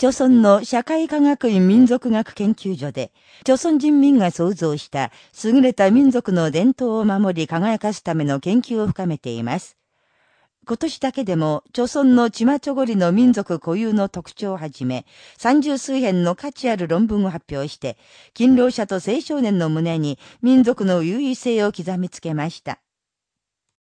朝鮮の社会科学院民族学研究所で、朝鮮人民が創造した優れた民族の伝統を守り輝かすための研究を深めています。今年だけでも、朝鮮のチマチョゴリの民族固有の特徴をはじめ、三十数編の価値ある論文を発表して、勤労者と青少年の胸に民族の優位性を刻みつけました。